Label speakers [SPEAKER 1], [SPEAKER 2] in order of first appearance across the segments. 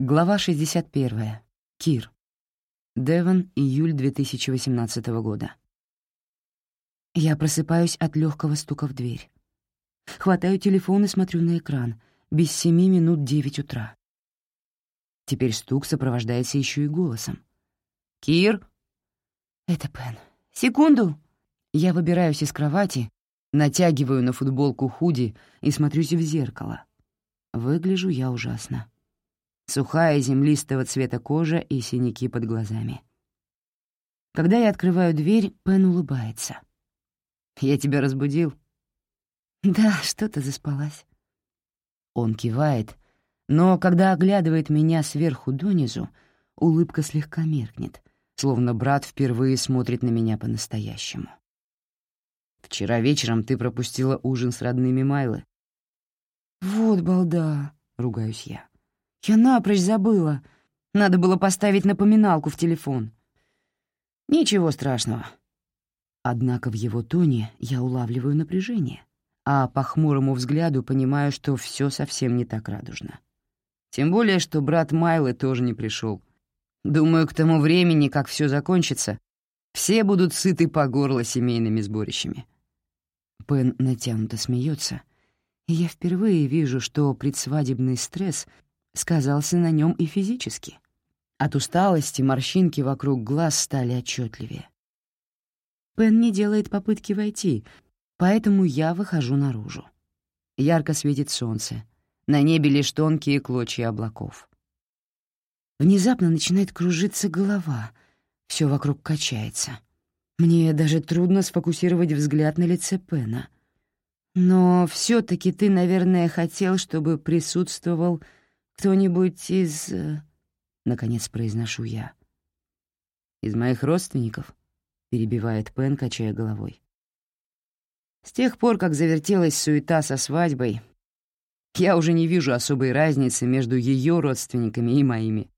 [SPEAKER 1] Глава 61. Кир. Девон, июль 2018 года. Я просыпаюсь от легкого стука в дверь. Хватаю телефон и смотрю на экран. Без семи минут девять утра. Теперь стук сопровождается еще и голосом. «Кир?» «Это Пен. Секунду!» Я выбираюсь из кровати, натягиваю на футболку худи и смотрюсь в зеркало. Выгляжу я ужасно сухая землистого цвета кожа и синяки под глазами. Когда я открываю дверь, Пен улыбается. «Я тебя разбудил?» «Да, что-то заспалась». Он кивает, но когда оглядывает меня сверху донизу, улыбка слегка меркнет, словно брат впервые смотрит на меня по-настоящему. «Вчера вечером ты пропустила ужин с родными Майлы». «Вот балда», — ругаюсь я. Я напрочь забыла. Надо было поставить напоминалку в телефон. Ничего страшного. Однако в его тоне я улавливаю напряжение, а по хмурому взгляду понимаю, что все совсем не так радужно. Тем более, что брат Майлы тоже не пришел. Думаю, к тому времени, как все закончится, все будут сыты по горло семейными сборищами. Пен натянуто смеется, и я впервые вижу, что предсвадебный стресс сказался на нем и физически. От усталости морщинки вокруг глаз стали отчетливее. Пен не делает попытки войти, поэтому я выхожу наружу. Ярко светит солнце, на небе лишь тонкие клочья облаков. Внезапно начинает кружиться голова, все вокруг качается. Мне даже трудно сфокусировать взгляд на лице Пена. Но все таки ты, наверное, хотел, чтобы присутствовал «Кто-нибудь из...» э, — наконец произношу я. «Из моих родственников?» — перебивает Пен, качая головой. С тех пор, как завертелась суета со свадьбой, я уже не вижу особой разницы между ее родственниками и моими.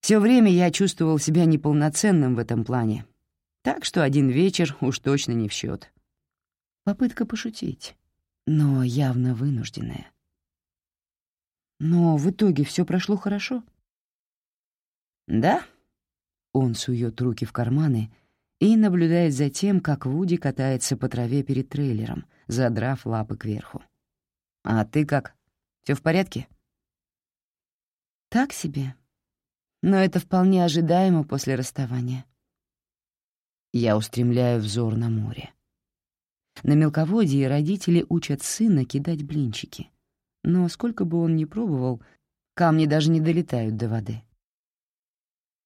[SPEAKER 1] Все время я чувствовал себя неполноценным в этом плане, так что один вечер уж точно не в счет. Попытка пошутить, но явно вынужденная. Но в итоге все прошло хорошо? Да. Он сует руки в карманы и наблюдает за тем, как Вуди катается по траве перед трейлером, задрав лапы кверху. А ты как? Все в порядке? Так себе. Но это вполне ожидаемо после расставания. Я устремляю взор на море. На мелководье родители учат сына кидать блинчики но сколько бы он ни пробовал, камни даже не долетают до воды.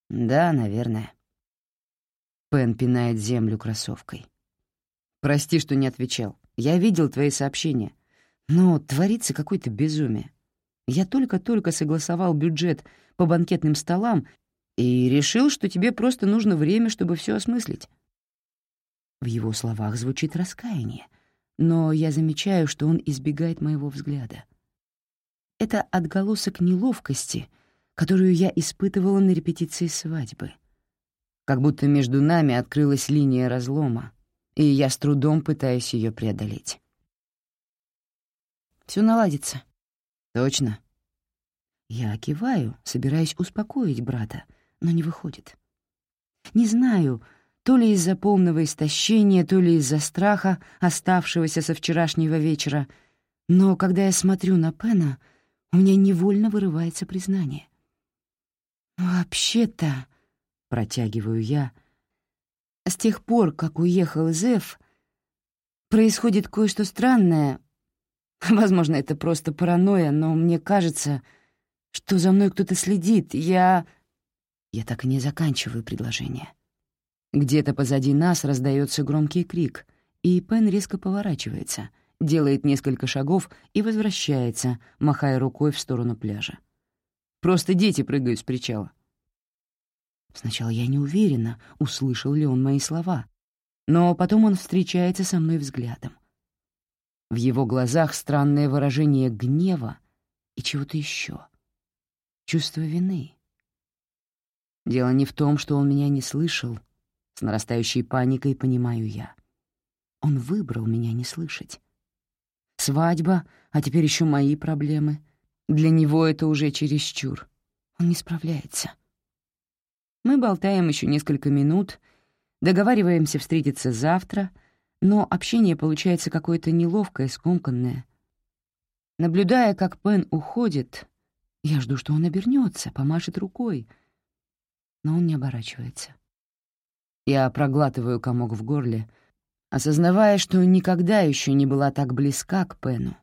[SPEAKER 1] «Да, наверное». Пен пинает землю кроссовкой. «Прости, что не отвечал. Я видел твои сообщения. Но творится какое-то безумие. Я только-только согласовал бюджет по банкетным столам и решил, что тебе просто нужно время, чтобы все осмыслить». В его словах звучит раскаяние, но я замечаю, что он избегает моего взгляда — это отголосок неловкости, которую я испытывала на репетиции свадьбы. Как будто между нами открылась линия разлома, и я с трудом пытаюсь ее преодолеть. Все наладится. Точно. Я киваю, собираясь успокоить брата, но не выходит. Не знаю, то ли из-за полного истощения, то ли из-за страха, оставшегося со вчерашнего вечера, но когда я смотрю на Пена — у меня невольно вырывается признание. «Вообще-то», — протягиваю я, — «с тех пор, как уехал из Эф, происходит кое-что странное. Возможно, это просто паранойя, но мне кажется, что за мной кто-то следит. Я...» Я так и не заканчиваю предложение. Где-то позади нас раздается громкий крик, и Пен резко поворачивается — делает несколько шагов и возвращается, махая рукой в сторону пляжа. «Просто дети прыгают с причала». Сначала я не уверена, услышал ли он мои слова, но потом он встречается со мной взглядом. В его глазах странное выражение гнева и чего-то еще. Чувство вины. Дело не в том, что он меня не слышал. С нарастающей паникой понимаю я. Он выбрал меня не слышать. Свадьба, а теперь еще мои проблемы. Для него это уже чересчур. Он не справляется. Мы болтаем еще несколько минут, договариваемся встретиться завтра, но общение получается какое-то неловкое, скомканное. Наблюдая, как Пен уходит, я жду, что он обернется, помашет рукой, но он не оборачивается. Я проглатываю комок в горле, осознавая, что никогда еще не была так близка к Пену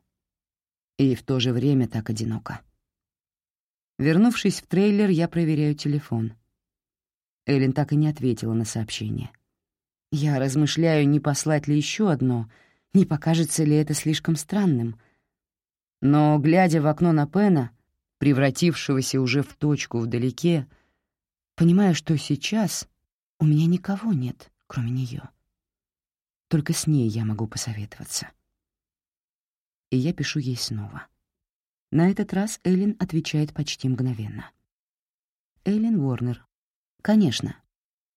[SPEAKER 1] и в то же время так одинока. Вернувшись в трейлер, я проверяю телефон. Эллен так и не ответила на сообщение. Я размышляю, не послать ли еще одно, не покажется ли это слишком странным. Но, глядя в окно на Пена, превратившегося уже в точку вдалеке, понимаю, что сейчас у меня никого нет, кроме нее. Только с ней я могу посоветоваться. И я пишу ей снова. На этот раз Эллен отвечает почти мгновенно. Эллен Уорнер. «Конечно.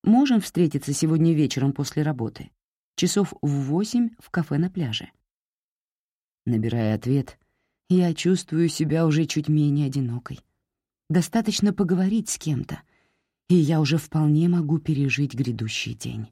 [SPEAKER 1] Можем встретиться сегодня вечером после работы. Часов в восемь в кафе на пляже». Набирая ответ, я чувствую себя уже чуть менее одинокой. Достаточно поговорить с кем-то, и я уже вполне могу пережить грядущий день.